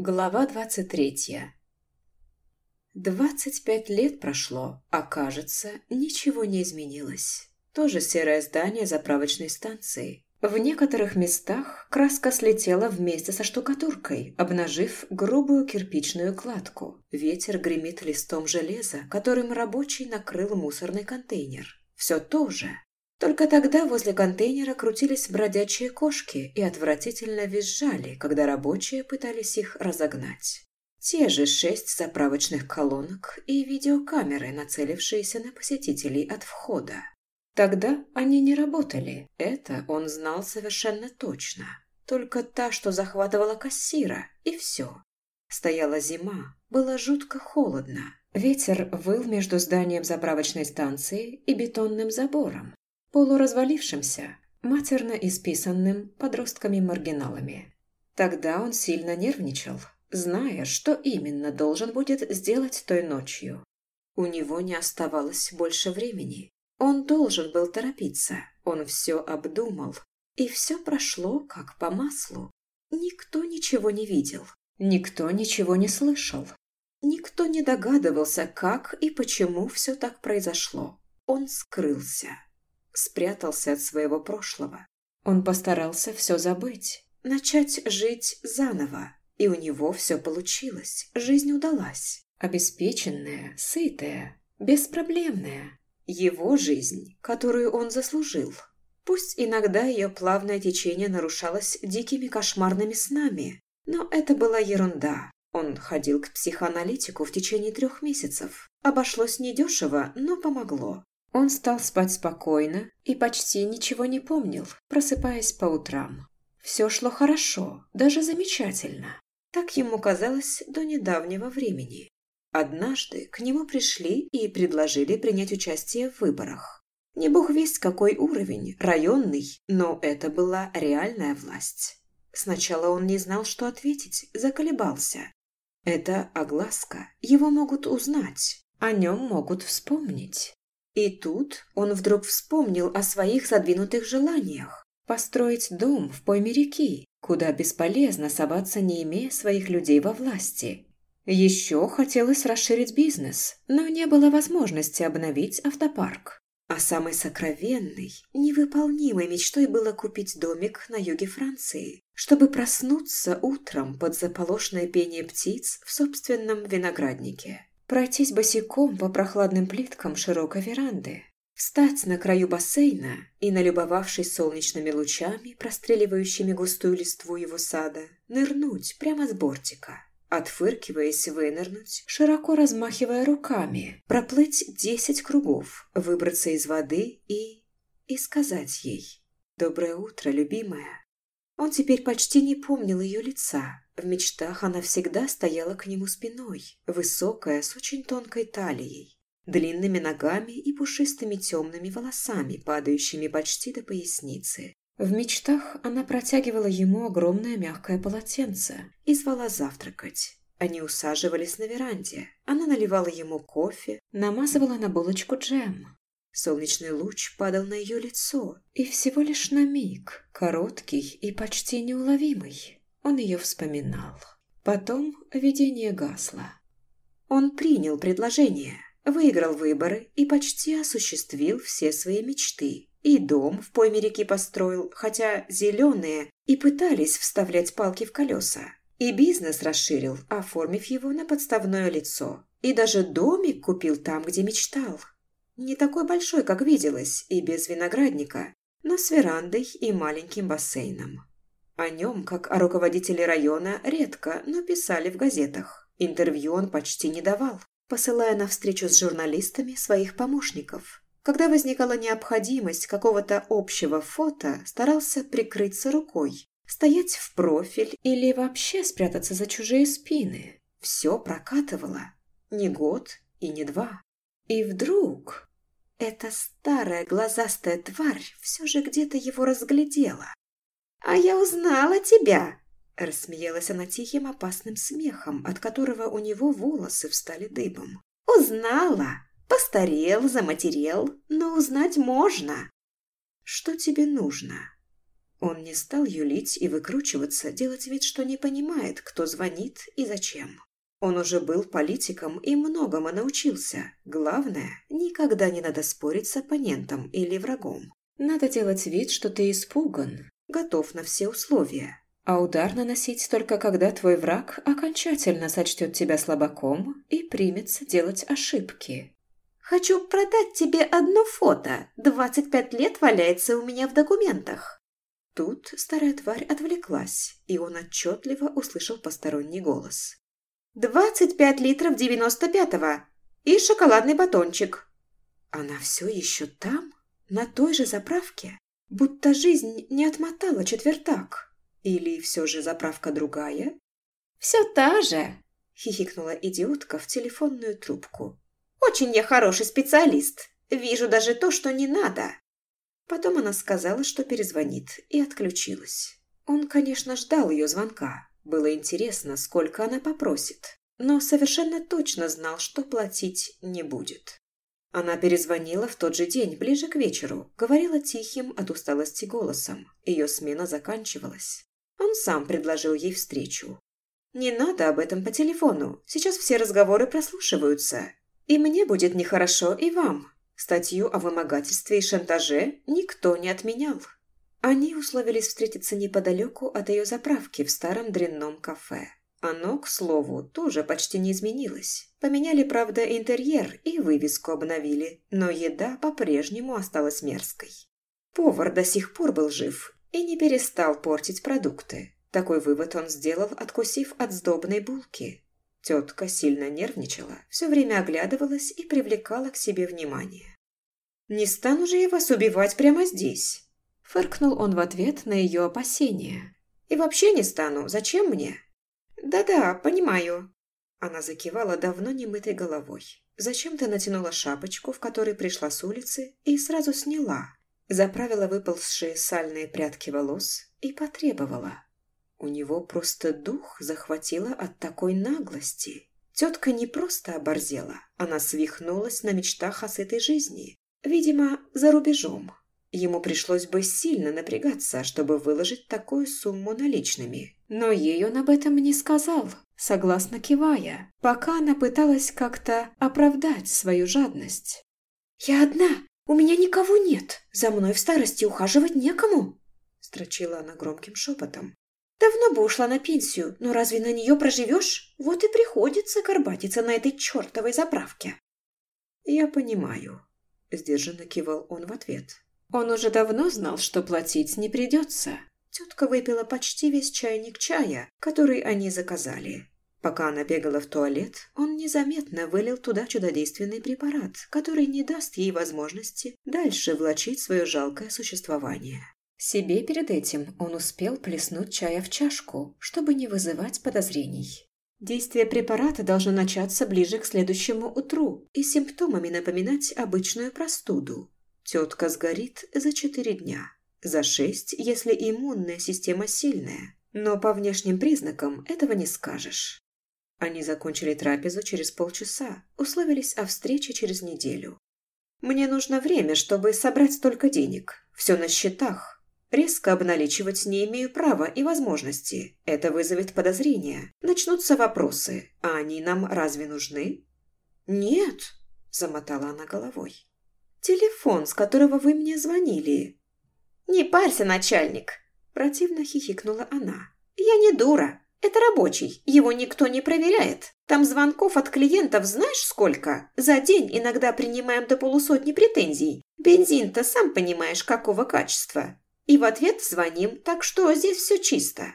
Глава двадцать третья. Двадцать пять лет прошло, а кажется, ничего не изменилось. Тоже серое здание заправочной станции. В некоторых местах краска слетела вместе со штукатуркой, обнажив грубую кирпичную кладку. Ветер гремит листом железа, которым рабочий накрыл мусорный контейнер. Все то же. Только тогда возле контейнера крутились бродячие кошки и отвратительно визжали, когда рабочие пытались их разогнать. Те же шесть заправочных колонок и видеокамеры, нацелившиеся на посетителей от входа. Тогда они не работали, это он знал совершенно точно. Только та, что захватывала кассира, и все. Стояла зима, было жутко холодно. Ветер выл между зданием заправочной станции и бетонным забором, полуразвалившимся, матерно исписанным подростками-маргиналами. Тогда он сильно нервничал, зная, что именно должен будет сделать той ночью. У него не оставалось больше времени. Он должен был торопиться, он все обдумал, и все прошло как по маслу. Никто ничего не видел, никто ничего не слышал. Никто не догадывался, как и почему все так произошло. Он скрылся, спрятался от своего прошлого. Он постарался все забыть, начать жить заново, и у него все получилось, жизнь удалась. Обеспеченная, сытая, беспроблемная, его жизнь, которую он заслужил. Пусть иногда ее плавное течение нарушалось дикими кошмарными снами, но это была ерунда. Он ходил к психоаналитику в течение трех месяцев. Обошлось недешево, но помогло. Он стал спать спокойно и почти ничего не помнил, просыпаясь по утрам. Все шло хорошо, даже замечательно. Так ему казалось до недавнего времени. Однажды к нему пришли и предложили принять участие в выборах. Не бог весть какой уровень, районный, но это была реальная власть. Сначала он не знал, что ответить, заколебался. Это огласка, его могут узнать, о нем могут вспомнить. И тут он вдруг вспомнил о своих задвинутых желаниях. Построить дом в пойме реки, куда бесполезно соваться, не имея своих людей во власти. Еще хотелось расширить бизнес, но не было возможности обновить автопарк. А самой сокровенной, невыполнимой мечтой было купить домик на юге Франции, чтобы проснуться утром под заполошное пение птиц в собственном винограднике, пройтись босиком по прохладным плиткам широкой веранды, встать на краю бассейна и, налюбовавшись солнечными лучами, простреливающими густую листву его сада, нырнуть прямо с бортика – Отфыркиваясь, вынырнуть, широко размахивая руками, проплыть десять кругов, выбраться из воды и... и сказать ей «Доброе утро, любимая». Он теперь почти не помнил ее лица. В мечтах она всегда стояла к нему спиной, высокая, с очень тонкой талией, длинными ногами и пушистыми темными волосами, падающими почти до поясницы. В мечтах она протягивала ему огромное мягкое полотенце и звала завтракать. Они усаживались на веранде. Она наливала ему кофе, намазывала на булочку джем. Солнечный луч падал на ее лицо, и всего лишь на миг, короткий и почти неуловимый, он ее вспоминал. Потом видение гасло. Он принял предложение, выиграл выборы и почти осуществил все свои мечты. И дом в пойме реки построил, хотя зеленые, и пытались вставлять палки в колеса. И бизнес расширил, оформив его на подставное лицо. И даже домик купил там, где мечтал. Не такой большой, как виделось, и без виноградника, но с верандой и маленьким бассейном. О нем, как о руководителе района, редко, но писали в газетах. Интервью он почти не давал, посылая на встречу с журналистами своих помощников. Когда возникала необходимость какого-то общего фото, старался прикрыться рукой, стоять в профиль или вообще спрятаться за чужие спины. Все прокатывало. Не год и не два. И вдруг эта старая глазастая тварь все же где-то его разглядела. «А я узнала тебя!» Рассмеялась она тихим опасным смехом, от которого у него волосы встали дыбом. «Узнала! Постарел, заматерел, но узнать можно. Что тебе нужно? Он не стал юлить и выкручиваться, делать вид, что не понимает, кто звонит и зачем. Он уже был политиком и многому научился. Главное, никогда не надо спорить с оппонентом или врагом. Надо делать вид, что ты испуган, готов на все условия. А удар наносить только когда твой враг окончательно сочтет тебя слабаком и примется делать ошибки. «Хочу продать тебе одно фото. 25 лет валяется у меня в документах». Тут старая тварь отвлеклась, и он отчетливо услышал посторонний голос. «Двадцать пять литров девяносто пятого и шоколадный батончик». Она все еще там? На той же заправке? Будто жизнь не отмотала четвертак. Или все же заправка другая? «Все та же!» – хихикнула идиотка в телефонную трубку. «Очень я хороший специалист. Вижу даже то, что не надо». Потом она сказала, что перезвонит, и отключилась. Он, конечно, ждал ее звонка. Было интересно, сколько она попросит, но совершенно точно знал, что платить не будет. Она перезвонила в тот же день, ближе к вечеру, говорила тихим от усталости голосом. Ее смена заканчивалась. Он сам предложил ей встречу. «Не надо об этом по телефону. Сейчас все разговоры прослушиваются. И мне будет нехорошо, и вам. Статью о вымогательстве и шантаже никто не отменял». Они условились встретиться неподалеку от ее заправки в старом дрянном кафе. Оно, к слову, тоже почти не изменилось. Поменяли, правда, интерьер и вывеску обновили, но еда по-прежнему осталась мерзкой. Повар до сих пор был жив и не перестал портить продукты. Такой вывод он сделал, откусив от сдобной булки. Тетка сильно нервничала, все время оглядывалась и привлекала к себе внимание. «Не стану же я вас убивать прямо здесь!» Фыркнул он в ответ на ее опасения. «И вообще не стану. Зачем мне?» «Да-да, понимаю». Она закивала давно немытой головой. Зачем-то натянула шапочку, в которой пришла с улицы, и сразу сняла. Заправила выползшие сальные прядки волос и потребовала. У него просто дух захватило от такой наглости. Тетка не просто оборзела, она свихнулась на мечтах о сытой жизни. Видимо, за рубежом. Ему пришлось бы сильно напрягаться, чтобы выложить такую сумму наличными. Но ей он об этом не сказал, согласно кивая, пока она пыталась как-то оправдать свою жадность. «Я одна, у меня никого нет, за мной в старости ухаживать некому», строчила она громким шепотом. «Давно бы ушла на пенсию, но разве на нее проживешь? Вот и приходится горбатиться на этой чертовой заправке». «Я понимаю», – сдержанно кивал он в ответ. Он уже давно знал, что платить не придется. Тетка выпила почти весь чайник чая, который они заказали. Пока она бегала в туалет, он незаметно вылил туда чудодейственный препарат, который не даст ей возможности дальше влачить свое жалкое существование. Себе перед этим он успел плеснуть чая в чашку, чтобы не вызывать подозрений. Действие препарата должно начаться ближе к следующему утру и симптомами напоминать обычную простуду. Тетка сгорит за четыре дня. За шесть, если иммунная система сильная. Но по внешним признакам этого не скажешь. Они закончили трапезу через полчаса, условились о встрече через неделю. «Мне нужно время, чтобы собрать столько денег. Все на счетах. Резко обналичивать не имею права и возможности. Это вызовет подозрения. Начнутся вопросы. А они нам разве нужны?» «Нет», – замотала она головой. Телефон, с которого вы мне звонили». «Не парься, начальник!» – противно хихикнула она. «Я не дура. Это рабочий. Его никто не проверяет. Там звонков от клиентов знаешь сколько? За день иногда принимаем до полусотни претензий. Бензин-то сам понимаешь, какого качества. И в ответ звоним, так что здесь все чисто».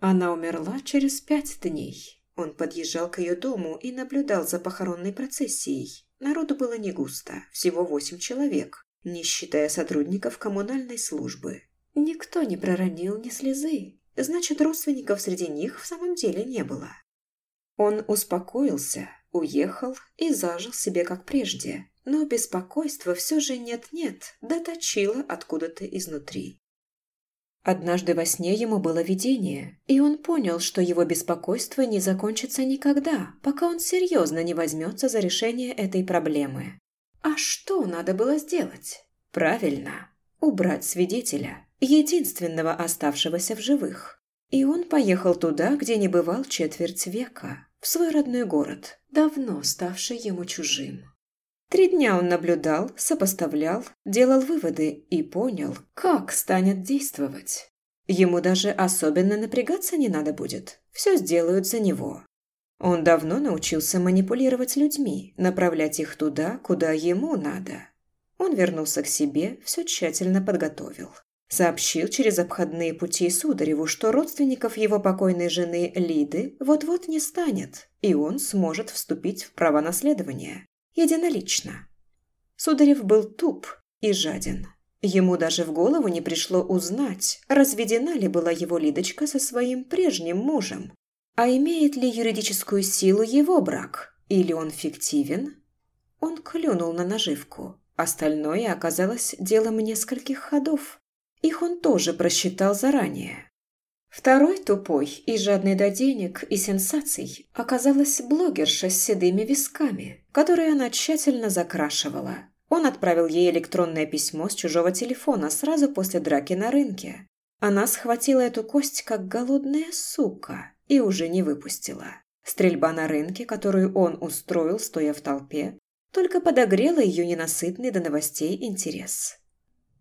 Она умерла через пять дней. Он подъезжал к ее дому и наблюдал за похоронной процессией. Народу было не густо, всего восемь человек, не считая сотрудников коммунальной службы. Никто не проронил ни слезы, значит, родственников среди них в самом деле не было. Он успокоился, уехал и зажил себе как прежде, но беспокойство все же нет-нет, доточило откуда-то изнутри. Однажды во сне ему было видение, и он понял, что его беспокойство не закончится никогда, пока он серьезно не возьмется за решение этой проблемы. А что надо было сделать? Правильно, убрать свидетеля. единственного оставшегося в живых. И он поехал туда, где не бывал четверть века, в свой родной город, давно ставший ему чужим. Три дня он наблюдал, сопоставлял, делал выводы и понял, как станет действовать. Ему даже особенно напрягаться не надо будет, все сделают за него. Он давно научился манипулировать людьми, направлять их туда, куда ему надо. Он вернулся к себе, все тщательно подготовил. Сообщил через обходные пути Судареву, что родственников его покойной жены Лиды вот-вот не станет, и он сможет вступить в право наследования. Единолично. Сударев был туп и жаден. Ему даже в голову не пришло узнать, разведена ли была его Лидочка со своим прежним мужем, а имеет ли юридическую силу его брак, или он фиктивен? Он клюнул на наживку. Остальное оказалось делом нескольких ходов. Их он тоже просчитал заранее. Второй тупой и жадный до денег и сенсаций оказалась блогерша с седыми висками, которые она тщательно закрашивала. Он отправил ей электронное письмо с чужого телефона сразу после драки на рынке. Она схватила эту кость, как голодная сука, и уже не выпустила. Стрельба на рынке, которую он устроил, стоя в толпе, только подогрела ее ненасытный до новостей интерес.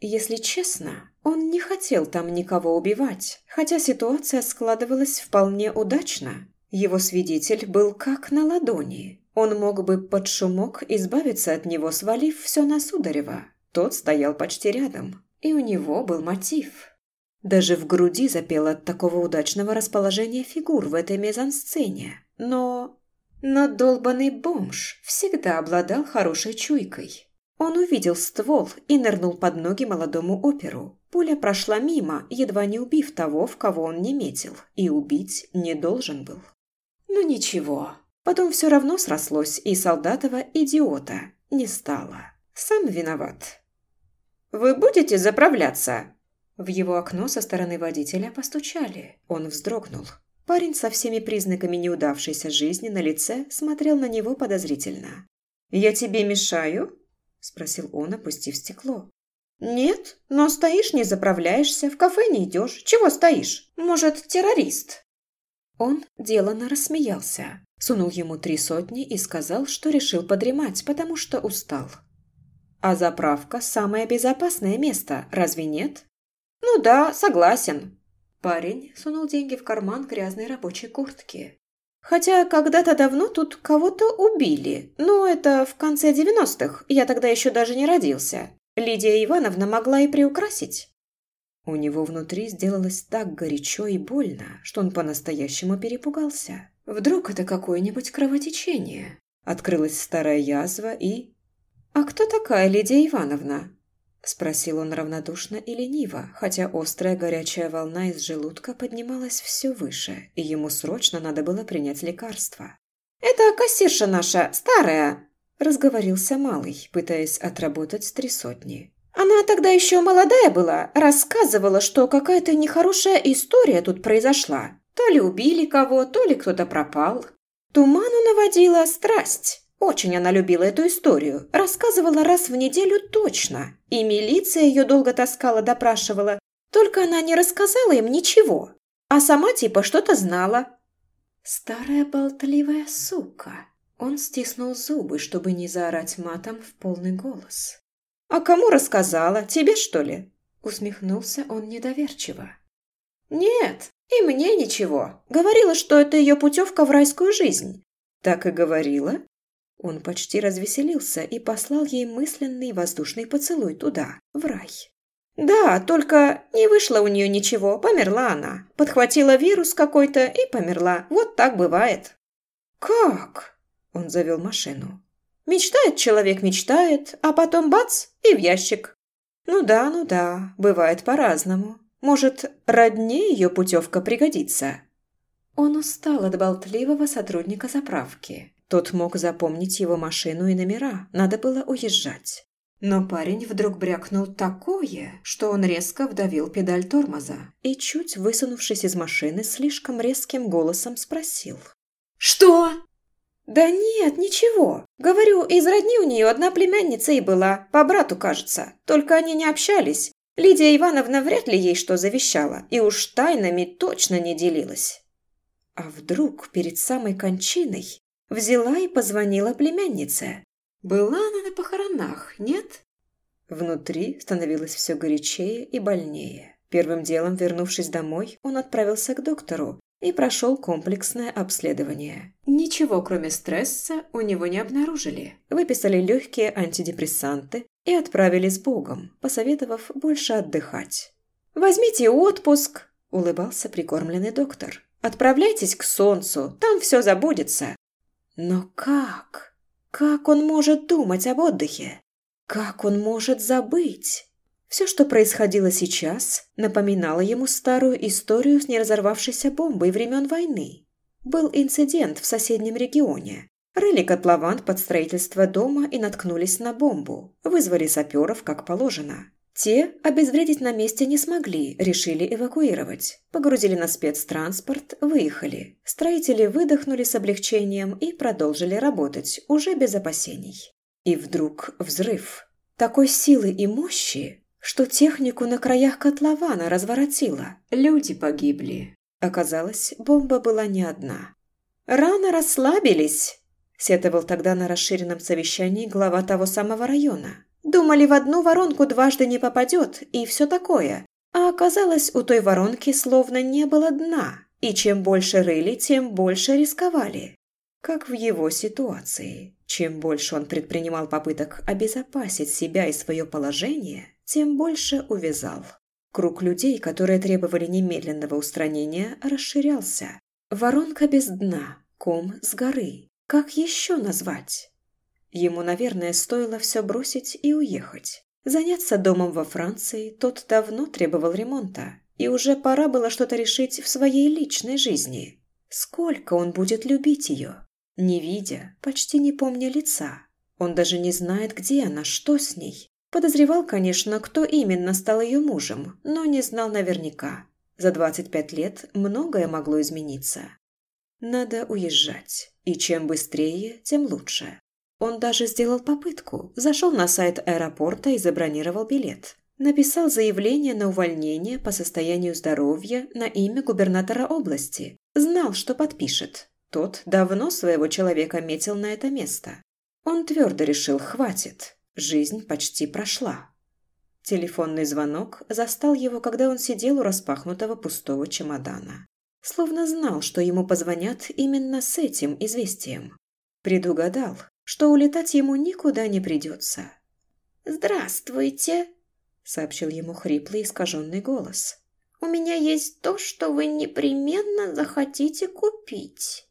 Если честно, он не хотел там никого убивать, хотя ситуация складывалась вполне удачно. Его свидетель был как на ладони. Он мог бы под шумок избавиться от него, свалив все на Сударева. Тот стоял почти рядом, и у него был мотив. Даже в груди запело от такого удачного расположения фигур в этой мезансцене. Но... Но долбанный бомж всегда обладал хорошей чуйкой. Он увидел ствол и нырнул под ноги молодому оперу. Пуля прошла мимо, едва не убив того, в кого он не метил, и убить не должен был. Ну ничего, потом все равно срослось, и солдатова идиота не стало. Сам виноват. «Вы будете заправляться?» В его окно со стороны водителя постучали. Он вздрогнул. Парень со всеми признаками неудавшейся жизни на лице смотрел на него подозрительно. «Я тебе мешаю?» – спросил он, опустив стекло. «Нет, но стоишь, не заправляешься, в кафе не идешь. Чего стоишь? Может, террорист?» Он деланно рассмеялся, сунул ему три сотни и сказал, что решил подремать, потому что устал. «А заправка – самое безопасное место, разве нет?» «Ну да, согласен». Парень сунул деньги в карман грязной рабочей куртки. «Хотя когда-то давно тут кого-то убили, но это в конце девяностых, я тогда еще даже не родился. Лидия Ивановна могла и приукрасить». У него внутри сделалось так горячо и больно, что он по-настоящему перепугался. Вдруг это какое-нибудь кровотечение? Открылась старая язва и... «А кто такая Лидия Ивановна?» Спросил он равнодушно и лениво, хотя острая горячая волна из желудка поднималась все выше, и ему срочно надо было принять лекарство. «Это кассирша наша, старая!» – разговорился малый, пытаясь отработать три сотни. «Она тогда еще молодая была, рассказывала, что какая-то нехорошая история тут произошла. То ли убили кого, то ли кто-то пропал. Туману наводила страсть. Очень она любила эту историю, рассказывала раз в неделю точно. И милиция ее долго таскала, допрашивала. Только она не рассказала им ничего. А сама типа что-то знала. Старая болтливая сука. Он стиснул зубы, чтобы не заорать матом в полный голос. «А кому рассказала? Тебе, что ли?» Усмехнулся он недоверчиво. «Нет, и мне ничего. Говорила, что это ее путевка в райскую жизнь». «Так и говорила?» Он почти развеселился и послал ей мысленный воздушный поцелуй туда, в рай. «Да, только не вышло у нее ничего, померла она. Подхватила вирус какой-то и померла. Вот так бывает». «Как?» – он завел машину. «Мечтает человек, мечтает, а потом бац – и в ящик». «Ну да, ну да, бывает по-разному. Может, родне ее путевка пригодится?» Он устал от болтливого сотрудника заправки. Тот мог запомнить его машину и номера, надо было уезжать. Но парень вдруг брякнул такое, что он резко вдавил педаль тормоза и, чуть высунувшись из машины, слишком резким голосом спросил. «Что?» «Да нет, ничего. Говорю, из родни у нее одна племянница и была, по брату, кажется. Только они не общались. Лидия Ивановна вряд ли ей что завещала, и уж тайнами точно не делилась. А вдруг перед самой кончиной взяла и позвонила племяннице? Была она на похоронах, нет? Внутри становилось все горячее и больнее. Первым делом, вернувшись домой, он отправился к доктору и прошел комплексное обследование. Ничего, кроме стресса, у него не обнаружили. Выписали легкие антидепрессанты и отправили с Богом, посоветовав больше отдыхать. «Возьмите отпуск», – улыбался прикормленный доктор. «Отправляйтесь к солнцу, там все забудется». Но как? Как он может думать об отдыхе? Как он может забыть? Все, что происходило сейчас, напоминало ему старую историю с неразорвавшейся бомбой времен войны. Был инцидент в соседнем регионе. Рыли котлован под строительство дома и наткнулись на бомбу. Вызвали саперов, как положено. Те обезвредить на месте не смогли, решили эвакуировать. Погрузили на спецтранспорт, выехали. Строители выдохнули с облегчением и продолжили работать, уже без опасений. И вдруг взрыв. Такой силы и мощи, что технику на краях котлована разворотило. Люди погибли. Оказалось, бомба была не одна. «Рано расслабились», – сетовал тогда на расширенном совещании глава того самого района. «Думали, в одну воронку дважды не попадет, и все такое. А оказалось, у той воронки словно не было дна, и чем больше рыли, тем больше рисковали как в его ситуации. Чем больше он предпринимал попыток обезопасить себя и свое положение, тем больше увязал. Круг людей, которые требовали немедленного устранения, расширялся. Воронка без дна, ком с горы. Как еще назвать? Ему, наверное, стоило все бросить и уехать. Заняться домом во Франции тот давно требовал ремонта, и уже пора было что-то решить в своей личной жизни. Сколько он будет любить ее? Не видя, почти не помня лица. Он даже не знает, где она, что с ней. Подозревал, конечно, кто именно стал ее мужем, но не знал наверняка. За 25 лет многое могло измениться. Надо уезжать, и чем быстрее, тем лучше. Он даже сделал попытку, зашел на сайт аэропорта и забронировал билет. Написал заявление на увольнение по состоянию здоровья на имя губернатора области. Знал, что подпишет. Тот давно своего человека метил на это место. Он твердо решил, хватит, жизнь почти прошла. Телефонный звонок застал его, когда он сидел у распахнутого пустого чемодана. Словно знал, что ему позвонят именно с этим известием. Предугадал, что улетать ему никуда не придется. «Здравствуйте», — сообщил ему хриплый искаженный голос. «У меня есть то, что вы непременно захотите купить».